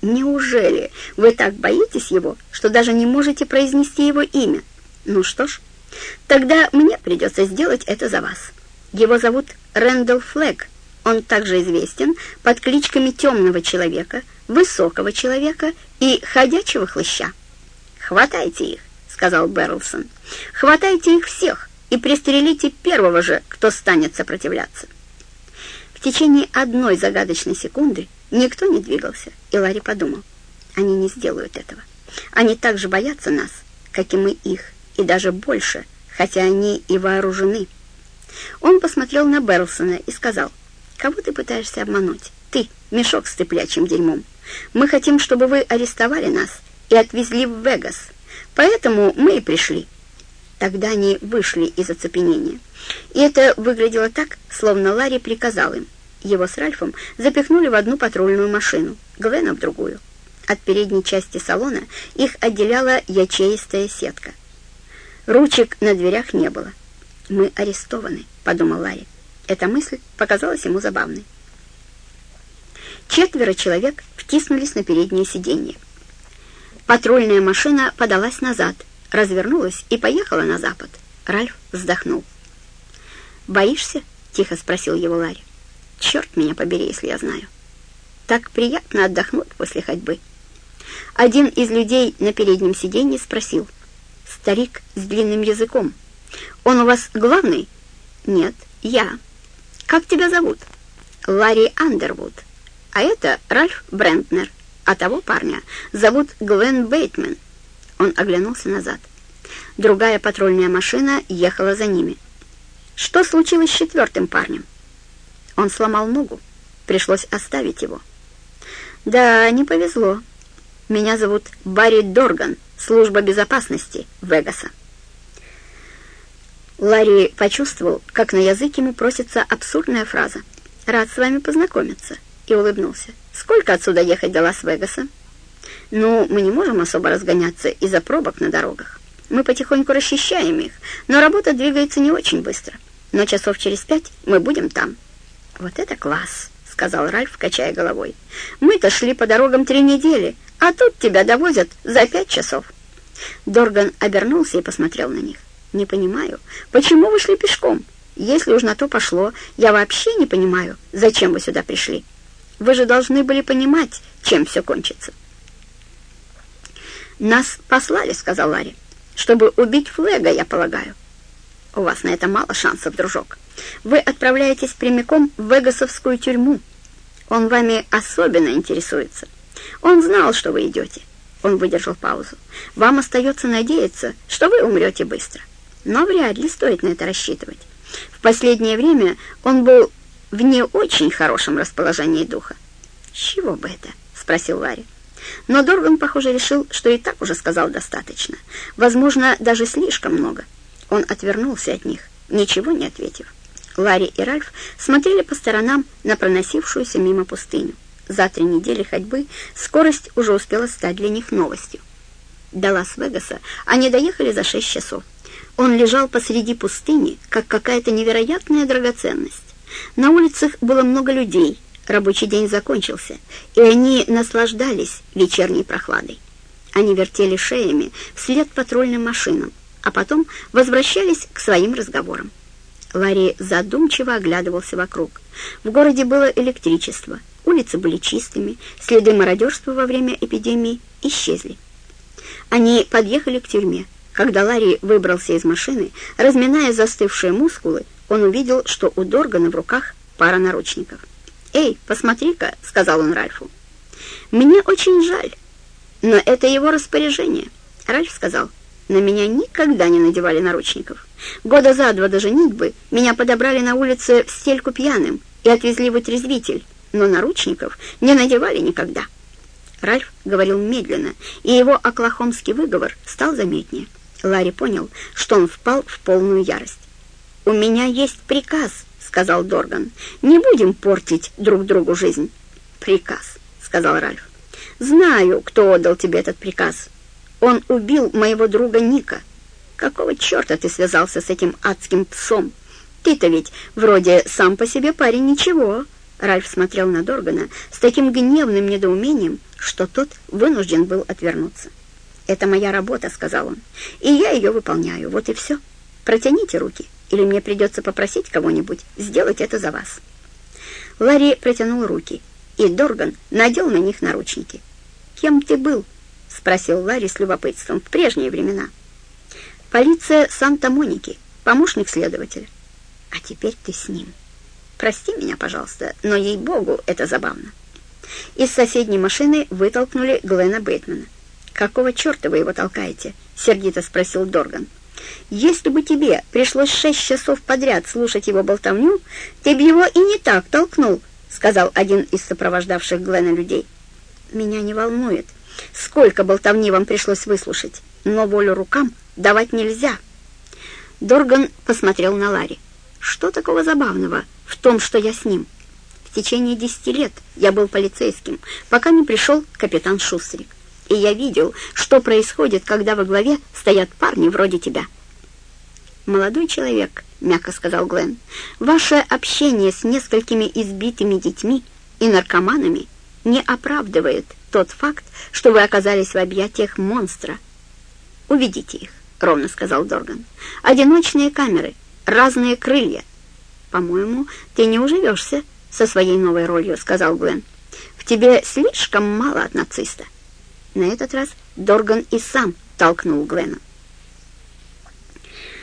Неужели вы так боитесь его, что даже не можете произнести его имя? Ну что ж, тогда мне придется сделать это за вас. Его зовут Рэндалл Флэг. Он также известен под кличками Темного Человека, Высокого Человека и Ходячего Хлыща. «Хватайте их», — сказал Берлсон. «Хватайте их всех и пристрелите первого же, кто станет сопротивляться». В течение одной загадочной секунды никто не двигался, и Ларри подумал, они не сделают этого. Они так же боятся нас, как и мы их, и даже больше, хотя они и вооружены. Он посмотрел на Берлсона и сказал, «Кого ты пытаешься обмануть? Ты, мешок с цыплячьим дерьмом. Мы хотим, чтобы вы арестовали нас и отвезли в Вегас. Поэтому мы и пришли». Тогда они вышли из оцепенения. И это выглядело так, словно Ларри приказал им. Его с Ральфом запихнули в одну патрульную машину, Гвена в другую. От передней части салона их отделяла ячеистая сетка. Ручек на дверях не было. «Мы арестованы», — подумал Ларри. Эта мысль показалась ему забавной. Четверо человек втиснулись на переднее сиденье. Патрульная машина подалась назад, развернулась и поехала на запад. Ральф вздохнул. «Боишься?» — тихо спросил его Ларри. «Черт меня побери, если я знаю. Так приятно отдохнуть после ходьбы». Один из людей на переднем сиденье спросил. «Старик с длинным языком. Он у вас главный?» «Нет, я». «Как тебя зовут?» «Ларри Андервуд. А это Ральф Брентнер. А того парня зовут Глен Бейтмен». Он оглянулся назад. Другая патрульная машина ехала за ними. Что случилось с четвертым парнем? Он сломал ногу. Пришлось оставить его. Да, не повезло. Меня зовут Барри Дорган, служба безопасности Вегаса. Ларри почувствовал, как на язык ему просится абсурдная фраза. «Рад с вами познакомиться», и улыбнулся. «Сколько отсюда ехать до Лас-Вегаса?» «Ну, мы не можем особо разгоняться из-за пробок на дорогах. Мы потихоньку расчищаем их, но работа двигается не очень быстро но часов через пять мы будем там». «Вот это класс!» — сказал Ральф, качая головой. «Мы-то шли по дорогам три недели, а тут тебя довозят за пять часов». Дорган обернулся и посмотрел на них. «Не понимаю, почему вы шли пешком? Если уж на то пошло, я вообще не понимаю, зачем вы сюда пришли. Вы же должны были понимать, чем все кончится». «Нас послали», — сказал Ларри, — «чтобы убить Флега, я полагаю». У вас на это мало шансов, дружок. Вы отправляетесь прямиком в Вегасовскую тюрьму. Он вами особенно интересуется. Он знал, что вы идете. Он выдержал паузу. Вам остается надеяться, что вы умрете быстро. Но вряд ли стоит на это рассчитывать. В последнее время он был в не очень хорошем расположении духа. «С чего бы это?» — спросил Ларри. Но Дорган, похоже, решил, что и так уже сказал достаточно. Возможно, даже слишком много. Он отвернулся от них, ничего не ответив. Ларри и Ральф смотрели по сторонам на проносившуюся мимо пустыню. За три недели ходьбы скорость уже успела стать для них новостью. До Лас-Вегаса они доехали за шесть часов. Он лежал посреди пустыни, как какая-то невероятная драгоценность. На улицах было много людей, рабочий день закончился, и они наслаждались вечерней прохладой. Они вертели шеями вслед патрульным машинам, а потом возвращались к своим разговорам. Ларри задумчиво оглядывался вокруг. В городе было электричество, улицы были чистыми, следы мародерства во время эпидемии исчезли. Они подъехали к тюрьме. Когда Ларри выбрался из машины, разминая застывшие мускулы, он увидел, что у Доргана в руках пара наручников. «Эй, посмотри-ка», — сказал он Ральфу. «Мне очень жаль, но это его распоряжение». Ральф сказал, на меня никогда не надевали наручников. Года за два до женитьбы меня подобрали на улице в стельку пьяным и отвезли в отрезвитель, но наручников не надевали никогда. Ральф говорил медленно, и его оклахомский выговор стал заметнее. Ларри понял, что он впал в полную ярость. «У меня есть приказ», — сказал Дорган. «Не будем портить друг другу жизнь». «Приказ», — сказал Ральф. «Знаю, кто отдал тебе этот приказ». Он убил моего друга Ника. Какого черта ты связался с этим адским псом? Ты-то ведь вроде сам по себе парень ничего. Ральф смотрел на Доргана с таким гневным недоумением, что тот вынужден был отвернуться. «Это моя работа», — сказал он, — «и я ее выполняю. Вот и все. Протяните руки, или мне придется попросить кого-нибудь сделать это за вас». Ларри протянул руки, и Дорган надел на них наручники. «Кем ты был?» — спросил Ларри с любопытством. «В прежние времена». «Полиция Санта-Моники, помощник следователя». «А теперь ты с ним». Прости меня, пожалуйста, но, ей-богу, это забавно. Из соседней машины вытолкнули Глена Бейтмана. «Какого черта вы его толкаете?» — сердито спросил Дорган. «Если бы тебе пришлось шесть часов подряд слушать его болтовню, ты бы его и не так толкнул», — сказал один из сопровождавших Глена людей. «Меня не волнует, сколько болтовни вам пришлось выслушать, но волю рукам давать нельзя». Дорган посмотрел на Ларри. «Что такого забавного?» в том, что я с ним. В течение десяти лет я был полицейским, пока не пришел капитан Шустрик. И я видел, что происходит, когда во главе стоят парни вроде тебя. «Молодой человек», — мягко сказал Глен, — «ваше общение с несколькими избитыми детьми и наркоманами не оправдывает тот факт, что вы оказались в объятиях монстра. Уведите их», — ровно сказал Дорган. «Одиночные камеры, разные крылья, «По-моему, ты не уживешься со своей новой ролью», — сказал Гвен. «В тебе слишком мало от нациста». На этот раз Дорган и сам толкнул Гвена.